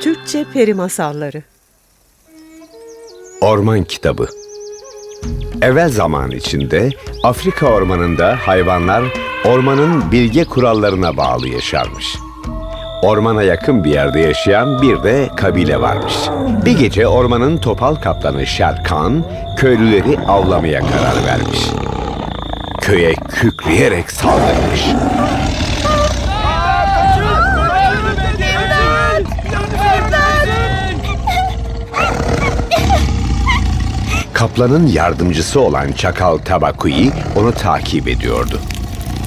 Türkçe Peri Masalları Orman Kitabı Evvel zaman içinde Afrika ormanında hayvanlar ormanın bilge kurallarına bağlı yaşarmış. Ormana yakın bir yerde yaşayan bir de kabile varmış. Bir gece ormanın topal kaplanı Şerkan köylüleri avlamaya karar vermiş. Köye kükreyerek saldırmış. Kaplanın yardımcısı olan Çakal Tabakui onu takip ediyordu.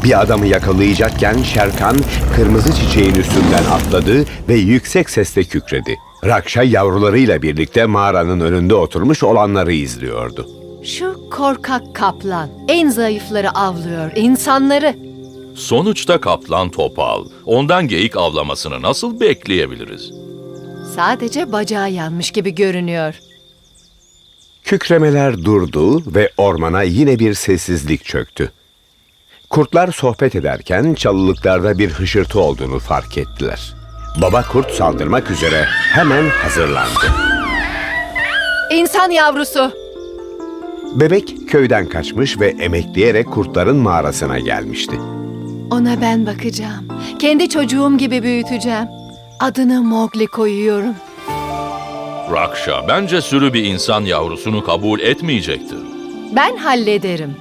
Bir adamı yakalayacakken Şerkan kırmızı çiçeğin üstünden atladı ve yüksek sesle kükredi. Rakşa yavrularıyla birlikte mağaranın önünde oturmuş olanları izliyordu. Şu korkak kaplan en zayıfları avlıyor, insanları. Sonuçta kaplan topal. Ondan geyik avlamasını nasıl bekleyebiliriz? Sadece bacağı yanmış gibi görünüyor. Kükremeler durdu ve ormana yine bir sessizlik çöktü. Kurtlar sohbet ederken çalılıklarda bir hışırtı olduğunu fark ettiler. Baba kurt saldırmak üzere hemen hazırlandı. İnsan yavrusu. Bebek köyden kaçmış ve emekleyerek kurtların mağarasına gelmişti. Ona ben bakacağım. Kendi çocuğum gibi büyüteceğim. Adını Mowgli koyuyorum. Rakşa, bence sürü bir insan yavrusunu kabul etmeyecektir. Ben hallederim.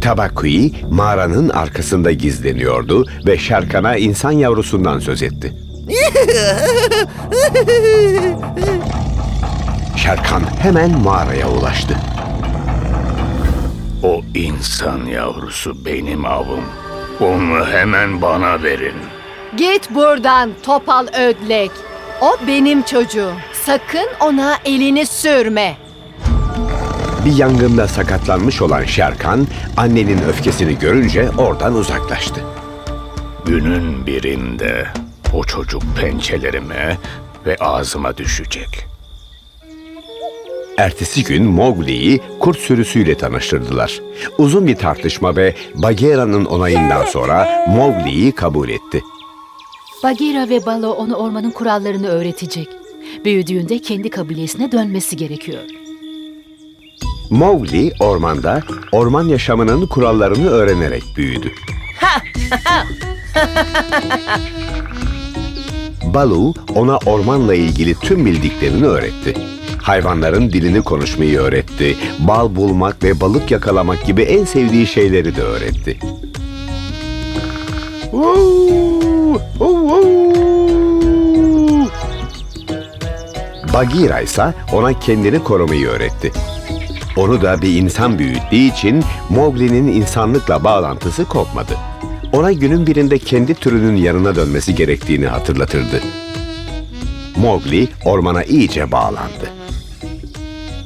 Tabakui mağaranın arkasında gizleniyordu ve Şarkan'a insan yavrusundan söz etti. Şarkan hemen mağaraya ulaştı. O insan yavrusu benim avım. Onu hemen bana verin. Git buradan topal ödlek. O benim çocuğum. Sakın ona elini sürme. Bir yangında sakatlanmış olan Şerkan, annenin öfkesini görünce oradan uzaklaştı. Günün birinde o çocuk pençelerime ve ağzıma düşecek. Ertesi gün Mowgli'yi kurt sürüsüyle tanıştırdılar. Uzun bir tartışma ve Bagheera'nın onayından sonra Mowgli'yi kabul etti. Bagheera ve Balo ona ormanın kurallarını öğretecek. Büyüdüğünde kendi kabilesine dönmesi gerekiyor. Mowgli ormanda orman yaşamının kurallarını öğrenerek büyüdü. Balu ona ormanla ilgili tüm bildiklerini öğretti. Hayvanların dilini konuşmayı öğretti. Bal bulmak ve balık yakalamak gibi en sevdiği şeyleri de öğretti. Bagheera ise ona kendini korumayı öğretti. Onu da bir insan büyüttüğü için Mowgli'nin insanlıkla bağlantısı kopmadı. Ona günün birinde kendi türünün yanına dönmesi gerektiğini hatırlatırdı. Mowgli ormana iyice bağlandı.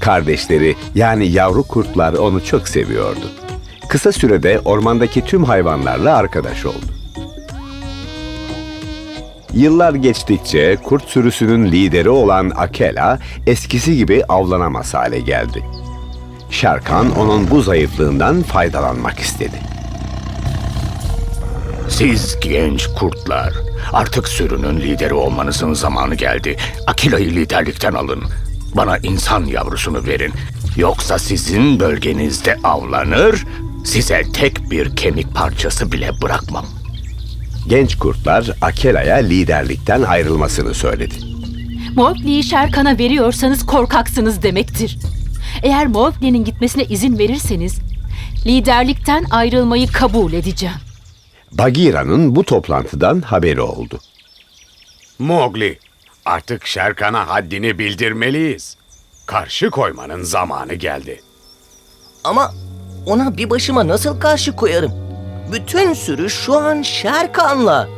Kardeşleri yani yavru kurtlar onu çok seviyordu. Kısa sürede ormandaki tüm hayvanlarla arkadaş oldu. Yıllar geçtikçe kurt sürüsünün lideri olan Akela eskisi gibi avlanamaz hale geldi. Şarkan onun bu zayıflığından faydalanmak istedi. Siz genç kurtlar, artık sürünün lideri olmanızın zamanı geldi. Akila'yı liderlikten alın. Bana insan yavrusunu verin. Yoksa sizin bölgenizde avlanır, size tek bir kemik parçası bile bırakmam. Genç kurtlar Akela'ya liderlikten ayrılmasını söyledi. Mowgli'yi Şerkan'a veriyorsanız korkaksınız demektir. Eğer Mowgli'nin gitmesine izin verirseniz liderlikten ayrılmayı kabul edeceğim. Bagheera'nın bu toplantıdan haberi oldu. Mowgli, artık Şerkan'a haddini bildirmeliyiz. Karşı koymanın zamanı geldi. Ama ona bir başıma nasıl karşı koyarım? Bütün sürü şu an Şerkan'la.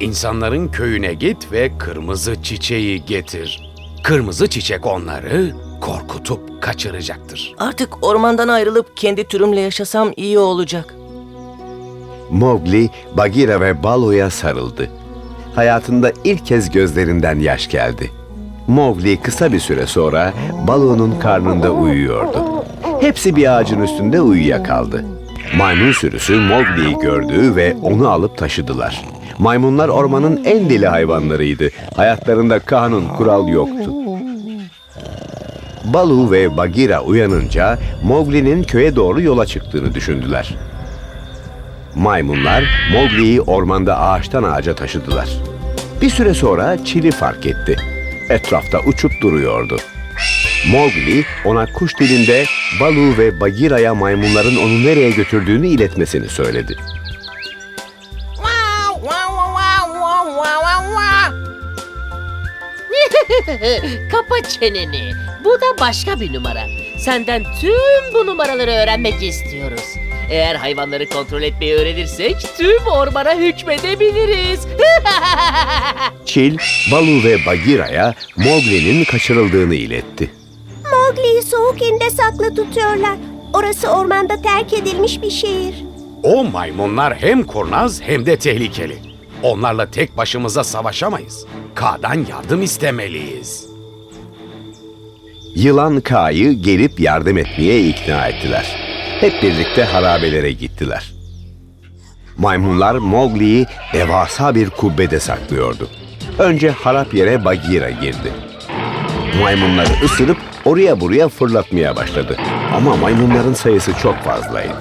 İnsanların köyüne git ve kırmızı çiçeği getir. Kırmızı çiçek onları korkutup kaçıracaktır. Artık ormandan ayrılıp kendi türümle yaşasam iyi olacak. Mowgli, Bagheera ve Baloo'ya sarıldı. Hayatında ilk kez gözlerinden yaş geldi. Mowgli kısa bir süre sonra Baloo'nun karnında uyuyordu. Hepsi bir ağacın üstünde uyuyakaldı. Maymun sürüsü Mowgli'yi gördü ve onu alıp taşıdılar. Maymunlar ormanın en deli hayvanlarıydı. Hayatlarında kanun, kural yoktu. Balu ve Bagheera uyanınca Mowgli'nin köye doğru yola çıktığını düşündüler. Maymunlar Mowgli'yi ormanda ağaçtan ağaca taşıdılar. Bir süre sonra Çili fark etti. Etrafta uçup duruyordu. Mowgli ona kuş dilinde Balu ve Bagheera'ya maymunların onu nereye götürdüğünü iletmesini söyledi. Kapa çeneni. Bu da başka bir numara. Senden tüm bu numaraları öğrenmek istiyoruz. Eğer hayvanları kontrol etmeyi öğrenirsek tüm ormana hükmedebiliriz. Çil, Balu ve Bagheera'ya Mowgli'nin kaçırıldığını iletti. Mowgli'yi soğuk elinde saklı tutuyorlar. Orası ormanda terk edilmiş bir şehir. O maymunlar hem kurnaz hem de tehlikeli. Onlarla tek başımıza savaşamayız. Ka'dan yardım istemeliyiz. Yılan Ka'yı gelip yardım etmeye ikna ettiler. Hep birlikte harabelere gittiler. Maymunlar Mowgli'yi devasa bir kubbede saklıyordu. Önce harap yere Bagheera girdi. Maymunları ısırıp oraya buraya fırlatmaya başladı. Ama maymunların sayısı çok fazlaydı.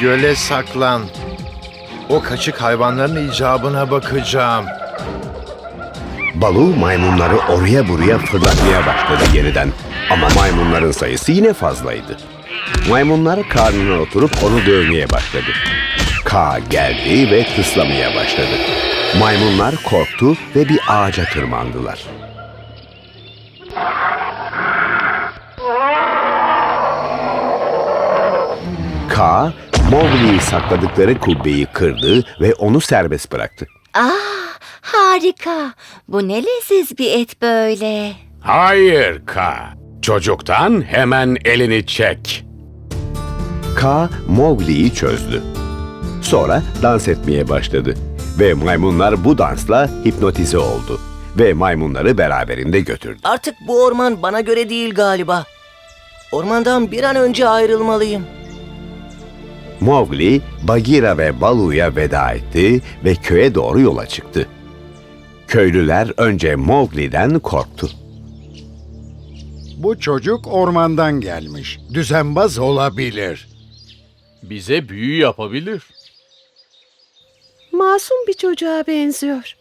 Göle saklan. O kaçık hayvanların icabına bakacağım. Balu maymunları oraya buraya fırlatmaya başladı yeniden. Ama maymunların sayısı yine fazlaydı. Maymunlar karnına oturup onu dövmeye başladı. Ka geldi ve tıslamaya başladı. Maymunlar korktu ve bir ağaca tırmandılar. Ka, Mowgli'yi sakladıkları kubbeyi kırdı ve onu serbest bıraktı. Ah harika. Bu ne leziz bir et böyle. Hayır Ka. Çocuktan hemen elini çek. Ka Mowgli'yi çözdü. Sonra dans etmeye başladı ve maymunlar bu dansla hipnotize oldu ve maymunları beraberinde götürdü. Artık bu orman bana göre değil galiba. Ormandan bir an önce ayrılmalıyım. Mowgli, Bagheera ve Balu'ya veda etti ve köye doğru yola çıktı. Köylüler önce Mowgli'den korktu. Bu çocuk ormandan gelmiş. Düzenbaz olabilir. Bize büyü yapabilir. Masum bir çocuğa benziyor.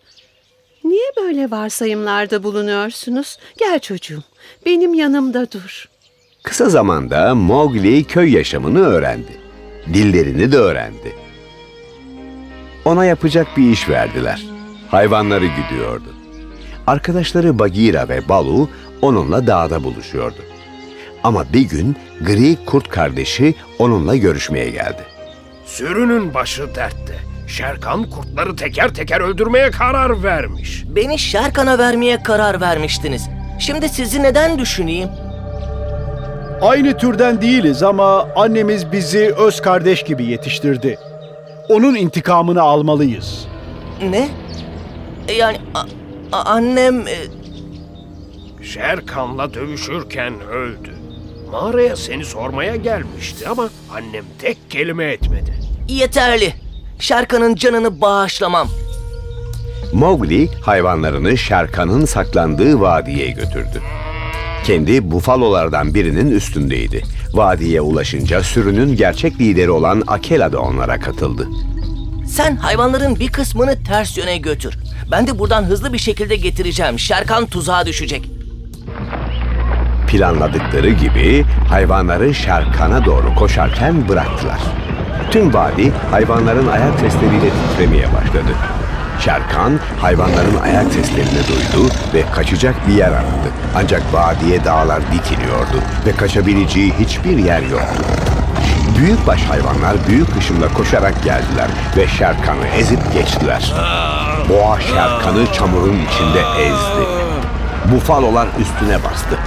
Niye böyle varsayımlarda bulunuyorsunuz? Gel çocuğum, benim yanımda dur. Kısa zamanda Mowgli köy yaşamını öğrendi. Dillerini de öğrendi. Ona yapacak bir iş verdiler. Hayvanları güdüyordu. Arkadaşları Bagheera ve Balu onunla dağda buluşuyordu. Ama bir gün gri kurt kardeşi onunla görüşmeye geldi. Sürünün başı dertte. Şerkan kurtları teker teker öldürmeye karar vermiş. Beni Şerkan'a vermeye karar vermiştiniz. Şimdi sizi neden düşüneyim? Aynı türden değiliz ama annemiz bizi öz kardeş gibi yetiştirdi. Onun intikamını almalıyız. Ne? Yani annem... e, Şerkan'la dövüşürken öldü. Mağaraya seni sormaya gelmişti ama annem tek kelime etmedi. yeterli. Şerkan'ın canını bağışlamam. Mowgli hayvanlarını Şerkan'ın saklandığı vadiye götürdü. Kendi bufalolardan birinin üstündeydi. Vadiye ulaşınca sürünün gerçek lideri olan Akela da onlara katıldı. Sen hayvanların bir kısmını ters yöne götür. Ben de buradan hızlı bir şekilde getireceğim. Şerkan tuzağa düşecek. Planladıkları gibi hayvanları Şerkan'a doğru koşarken bıraktılar. Tüm vadi hayvanların ayak sesleriyle titremeye başladı. Şerkan hayvanların ayak seslerini duydu ve kaçacak bir yer aradı. Ancak vadiye dağlar dikiliyordu ve kaçabileceği hiçbir yer yoktu. Büyükbaş hayvanlar büyük hışımla koşarak geldiler ve Şerkan'ı ezip geçtiler. Boğa Şerkan'ı çamurun içinde ezdi. Bufalolar üstüne bastı.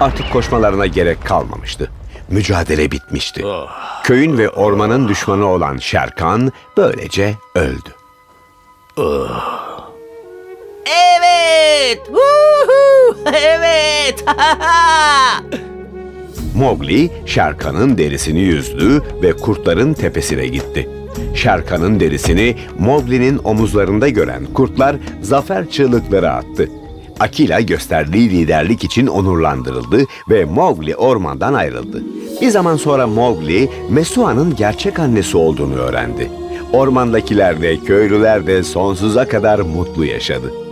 Artık koşmalarına gerek kalmamıştı. Mücadele bitmişti. Köyün ve ormanın düşmanı olan Şerkan böylece öldü. Evet! Evet. Mowgli, Şerkan'ın derisini yüzdü ve kurtların tepesine gitti. Şerkan'ın derisini Mowgli'nin omuzlarında gören kurtlar zafer çığlıkları attı. Akila gösterdiği liderlik için onurlandırıldı ve Mowgli ormandan ayrıldı. Bir zaman sonra Mowgli, Mesua'nın gerçek annesi olduğunu öğrendi. Ormandakiler de köylüler de sonsuza kadar mutlu yaşadı.